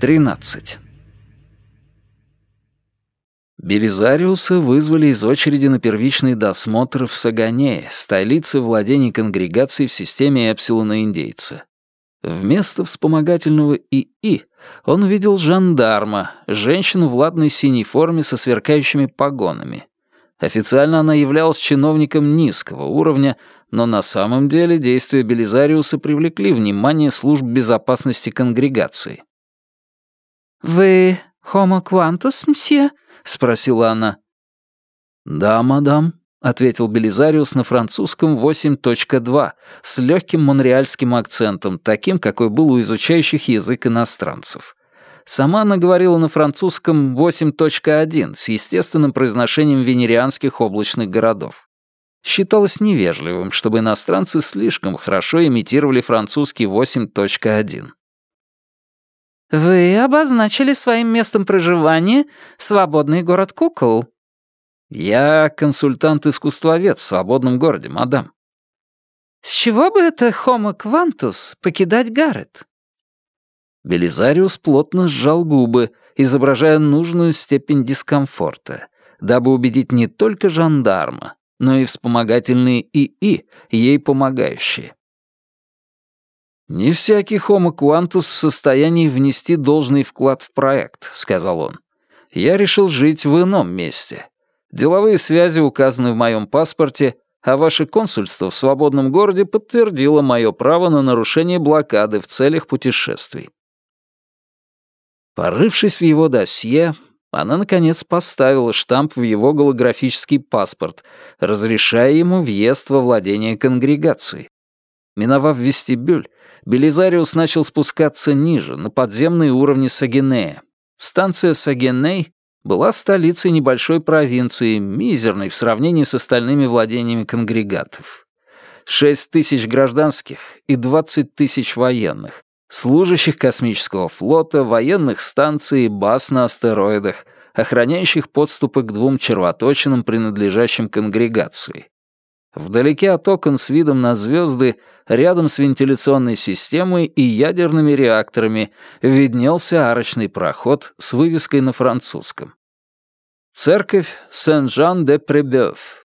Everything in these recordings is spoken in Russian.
13. Белизариуса вызвали из очереди на первичный досмотр в Саганее, столице владений конгрегации в системе Эпсилона-Индейца. Вместо вспомогательного ИИ он видел жандарма, женщину в ладной синей форме со сверкающими погонами. Официально она являлась чиновником низкого уровня, но на самом деле действия Белизариуса привлекли внимание служб безопасности конгрегации. «Вы Homo Quantus, мсье?» — спросила она. «Да, мадам», — ответил Белизариус на французском 8.2 с легким монреальским акцентом, таким, какой был у изучающих язык иностранцев. Сама она говорила на французском 8.1 с естественным произношением венерианских облачных городов. Считалось невежливым, чтобы иностранцы слишком хорошо имитировали французский 8.1. «Вы обозначили своим местом проживания свободный город кукол». «Я консультант-искусствовед в свободном городе, мадам». «С чего бы это Homo Quantus покидать Гаррет?» Белизариус плотно сжал губы, изображая нужную степень дискомфорта, дабы убедить не только жандарма, но и вспомогательные ИИ, ей помогающие. «Не всякий Homo Quantus в состоянии внести должный вклад в проект», — сказал он. «Я решил жить в ином месте. Деловые связи указаны в моем паспорте, а ваше консульство в свободном городе подтвердило мое право на нарушение блокады в целях путешествий». Порывшись в его досье, она, наконец, поставила штамп в его голографический паспорт, разрешая ему въезд во владение конгрегации. Миновав вестибюль, Белизариус начал спускаться ниже, на подземные уровни Сагинея. Станция Сагиней была столицей небольшой провинции, мизерной в сравнении с остальными владениями конгрегатов. Шесть тысяч гражданских и двадцать тысяч военных, служащих космического флота, военных станций и баз на астероидах, охраняющих подступы к двум червоточинам, принадлежащим конгрегации. Вдалеке от окон с видом на звезды, рядом с вентиляционной системой и ядерными реакторами, виднелся арочный проход с вывеской на французском. Церковь Сен-Жан-де-Пребёв.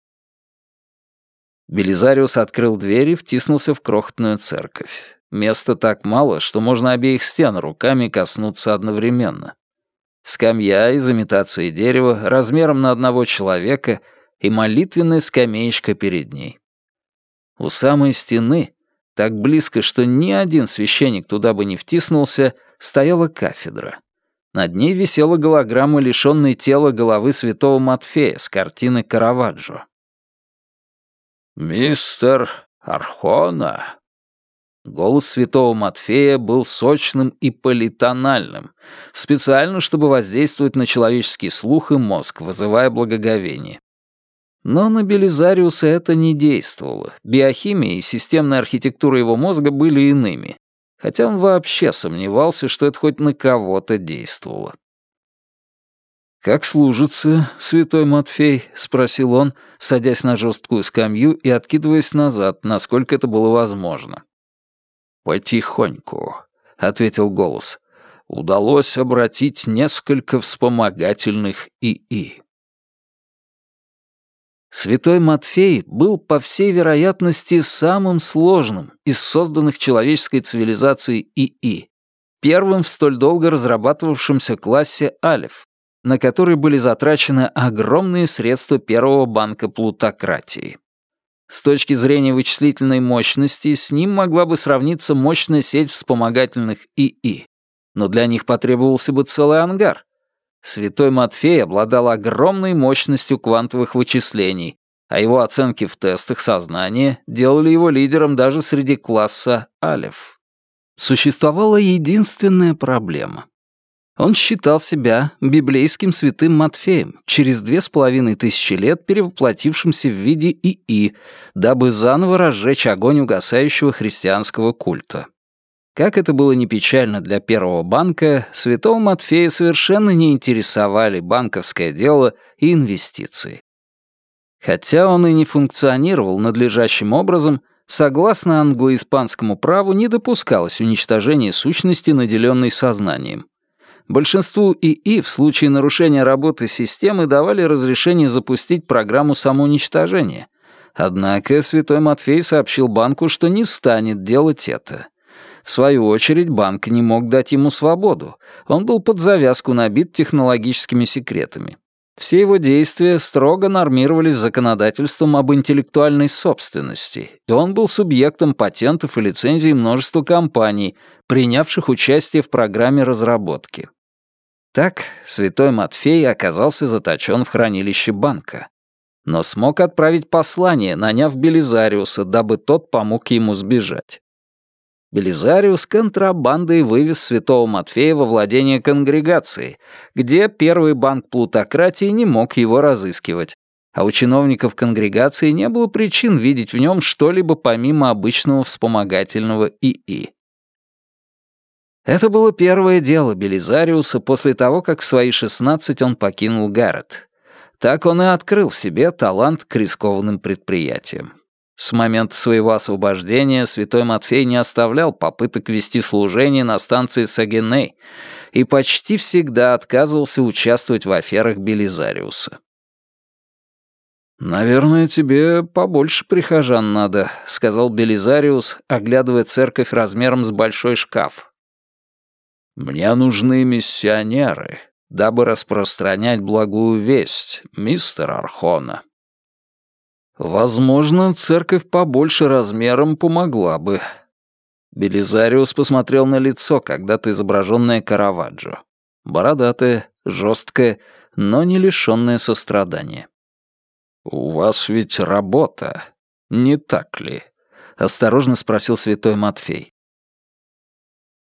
Белизариус открыл дверь и втиснулся в крохотную церковь. Места так мало, что можно обеих стен руками коснуться одновременно. Скамья из имитации дерева размером на одного человека — и молитвенная скамеечка перед ней. У самой стены, так близко, что ни один священник туда бы не втиснулся, стояла кафедра. Над ней висела голограмма, лишённой тела головы святого Матфея с картины Караваджо. «Мистер Архона», Голос святого Матфея был сочным и политональным, специально, чтобы воздействовать на человеческий слух и мозг, вызывая благоговение. Но на Белизариуса это не действовало. Биохимия и системная архитектура его мозга были иными. Хотя он вообще сомневался, что это хоть на кого-то действовало. «Как служится, святой Матфей?» — спросил он, садясь на жесткую скамью и откидываясь назад, насколько это было возможно. «Потихоньку», — ответил голос. «Удалось обратить несколько вспомогательных ИИ». Святой Матфей был, по всей вероятности, самым сложным из созданных человеческой цивилизацией ИИ, первым в столь долго разрабатывавшемся классе Алиф, на который были затрачены огромные средства первого банка плутократии. С точки зрения вычислительной мощности с ним могла бы сравниться мощная сеть вспомогательных ИИ, но для них потребовался бы целый ангар, Святой Матфей обладал огромной мощностью квантовых вычислений, а его оценки в тестах сознания делали его лидером даже среди класса Алеф. Существовала единственная проблема. Он считал себя библейским святым Матфеем, через две с половиной тысячи лет перевоплотившимся в виде ИИ, дабы заново разжечь огонь угасающего христианского культа. Как это было не печально для первого банка, святого Матфея совершенно не интересовали банковское дело и инвестиции. Хотя он и не функционировал надлежащим образом, согласно англо-испанскому праву не допускалось уничтожения сущности, наделенной сознанием. Большинству ИИ в случае нарушения работы системы давали разрешение запустить программу самоуничтожения. Однако Святой Матфей сообщил банку, что не станет делать это. В свою очередь, банк не мог дать ему свободу. Он был под завязку набит технологическими секретами. Все его действия строго нормировались законодательством об интеллектуальной собственности, и он был субъектом патентов и лицензий множества компаний, принявших участие в программе разработки. Так, святой Матфей оказался заточен в хранилище банка. Но смог отправить послание, наняв Белизариуса, дабы тот помог ему сбежать. Белизариус контрабандой вывез святого Матфея во владение конгрегации, где первый банк плутократии не мог его разыскивать, а у чиновников конгрегации не было причин видеть в нем что-либо помимо обычного вспомогательного ИИ. Это было первое дело Белизариуса после того, как в свои 16 он покинул Гаррет. Так он и открыл в себе талант к рискованным предприятиям. С момента своего освобождения святой Матфей не оставлял попыток вести служение на станции Сагеней и почти всегда отказывался участвовать в аферах Белизариуса. «Наверное, тебе побольше прихожан надо», — сказал Белизариус, оглядывая церковь размером с большой шкаф. «Мне нужны миссионеры, дабы распространять благую весть, мистер Архона», Возможно, церковь побольше размером помогла бы. Белизариус посмотрел на лицо, когда-то изображенное Караваджо. Бородатое, жесткое, но не лишенное сострадания. «У вас ведь работа, не так ли?» — осторожно спросил святой Матфей.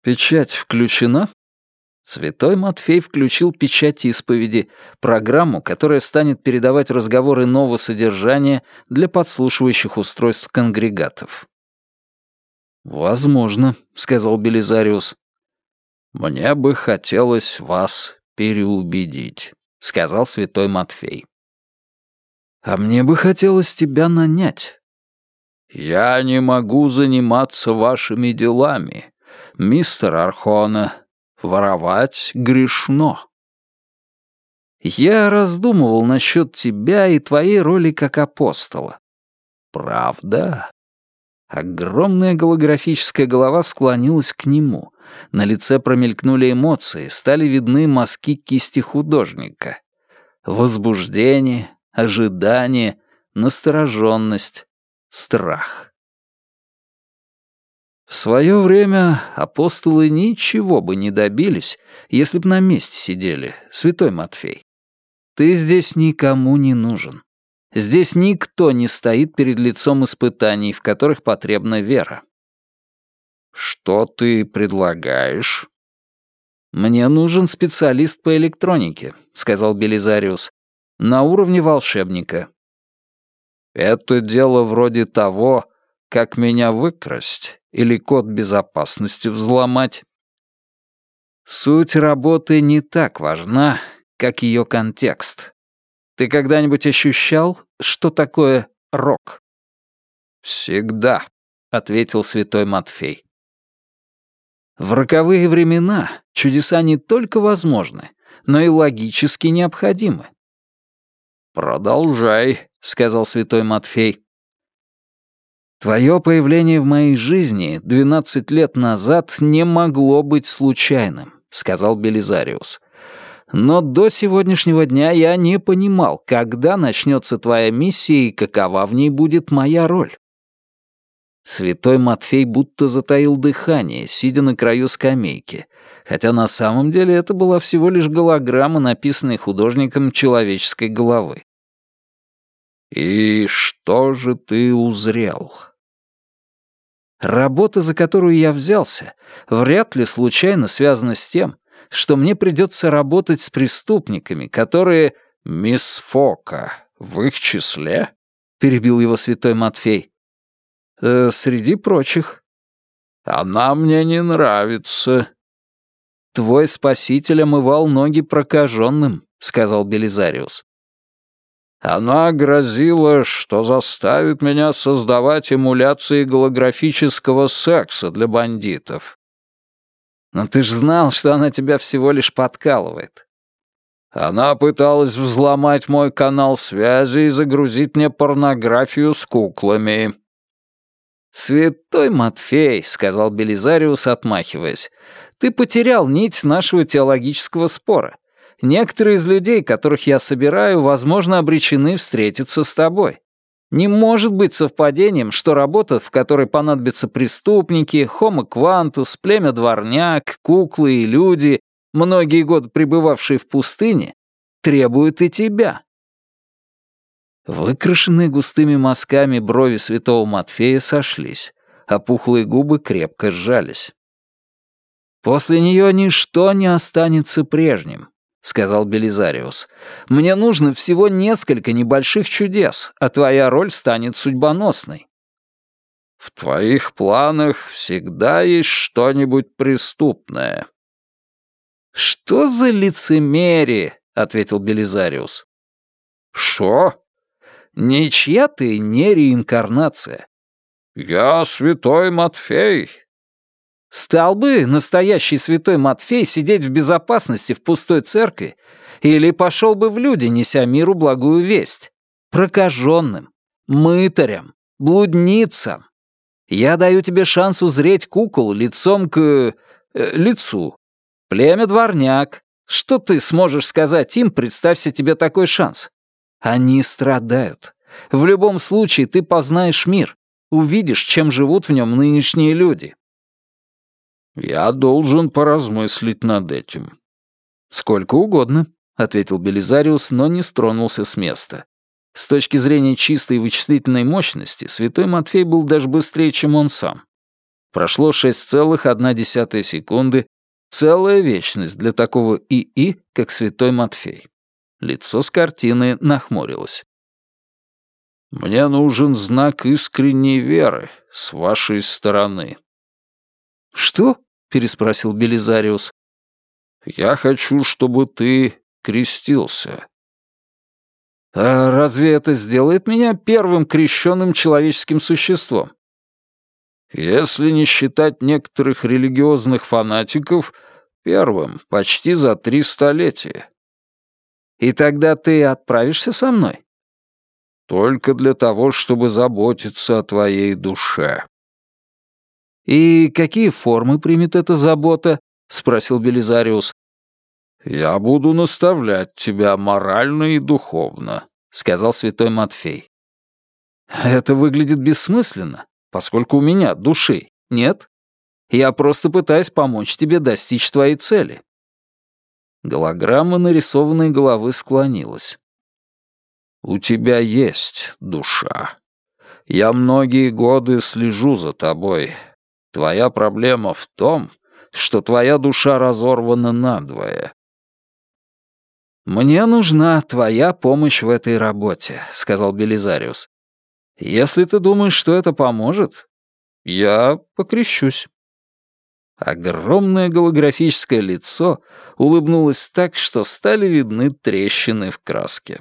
«Печать включена?» Святой Матфей включил печать исповеди, программу, которая станет передавать разговоры нового содержания для подслушивающих устройств конгрегатов. «Возможно», — сказал Белизариус. «Мне бы хотелось вас переубедить», — сказал святой Матфей. «А мне бы хотелось тебя нанять». «Я не могу заниматься вашими делами, мистер Архона», Воровать грешно. Я раздумывал насчет тебя и твоей роли как апостола. Правда? Огромная голографическая голова склонилась к нему. На лице промелькнули эмоции, стали видны мазки кисти художника. Возбуждение, ожидание, настороженность, страх. В свое время апостолы ничего бы не добились, если б на месте сидели, святой Матфей. Ты здесь никому не нужен. Здесь никто не стоит перед лицом испытаний, в которых потребна вера. Что ты предлагаешь? Мне нужен специалист по электронике, сказал Белизариус, на уровне волшебника. Это дело вроде того, как меня выкрасть или код безопасности взломать. Суть работы не так важна, как ее контекст. Ты когда-нибудь ощущал, что такое рок? «Всегда», — ответил святой Матфей. В роковые времена чудеса не только возможны, но и логически необходимы. «Продолжай», — сказал святой Матфей. Твое появление в моей жизни 12 лет назад не могло быть случайным, сказал Белизариус. Но до сегодняшнего дня я не понимал, когда начнется твоя миссия и какова в ней будет моя роль. Святой Матфей будто затаил дыхание, сидя на краю скамейки, хотя на самом деле это была всего лишь голограмма, написанная художником человеческой головы. «И что же ты узрел?» Работа, за которую я взялся, вряд ли случайно связана с тем, что мне придется работать с преступниками, которые... «Мисс Фока, в их числе?» — перебил его святой Матфей. «Э, «Среди прочих». «Она мне не нравится». «Твой спаситель омывал ноги прокаженным», — сказал Белизариус. Она грозила, что заставит меня создавать эмуляции голографического секса для бандитов. Но ты ж знал, что она тебя всего лишь подкалывает. Она пыталась взломать мой канал связи и загрузить мне порнографию с куклами. «Святой Матфей», — сказал Белизариус, отмахиваясь, — «ты потерял нить нашего теологического спора. Некоторые из людей, которых я собираю, возможно, обречены встретиться с тобой. Не может быть совпадением, что работа, в которой понадобятся преступники, хомо квантус, племя дворняк, куклы и люди, многие годы пребывавшие в пустыне, требует и тебя. Выкрашенные густыми мазками брови святого Матфея сошлись, а пухлые губы крепко сжались. «После нее ничто не останется прежним», — сказал Белизариус. «Мне нужно всего несколько небольших чудес, а твоя роль станет судьбоносной». «В твоих планах всегда есть что-нибудь преступное», «Что за лицемерие?» — ответил Белизариус. «Что?» «Ничья ты не реинкарнация». «Я святой Матфей». «Стал бы настоящий святой Матфей сидеть в безопасности в пустой церкви или пошел бы в люди, неся миру благую весть? Прокаженным, мытарям, блудницам. Я даю тебе шанс узреть кукол лицом к... Э, лицу, Племя дворняк. Что ты сможешь сказать им, представься тебе такой шанс? Они страдают. В любом случае ты познаешь мир, увидишь, чем живут в нем нынешние люди. Я должен поразмыслить над этим. Сколько угодно, ответил Белизариус, но не стронулся с места. С точки зрения чистой вычислительной мощности, святой Матфей был даже быстрее, чем он сам. Прошло 6,1 секунды, Целая вечность для такого ИИ, как святой Матфей. Лицо с картины нахмурилось. «Мне нужен знак искренней веры с вашей стороны». «Что?» — переспросил Белизариус. «Я хочу, чтобы ты крестился». «А разве это сделает меня первым крещенным человеческим существом?» Если не считать некоторых религиозных фанатиков, первым почти за три столетия. И тогда ты отправишься со мной? Только для того, чтобы заботиться о твоей душе. И какие формы примет эта забота? спросил Белизариус. Я буду наставлять тебя морально и духовно, сказал святой Матфей. Это выглядит бессмысленно поскольку у меня души нет. Я просто пытаюсь помочь тебе достичь твоей цели». Голограмма нарисованной головы склонилась. «У тебя есть душа. Я многие годы слежу за тобой. Твоя проблема в том, что твоя душа разорвана надвое». «Мне нужна твоя помощь в этой работе», — сказал Белизариус. Если ты думаешь, что это поможет, я покрещусь». Огромное голографическое лицо улыбнулось так, что стали видны трещины в краске.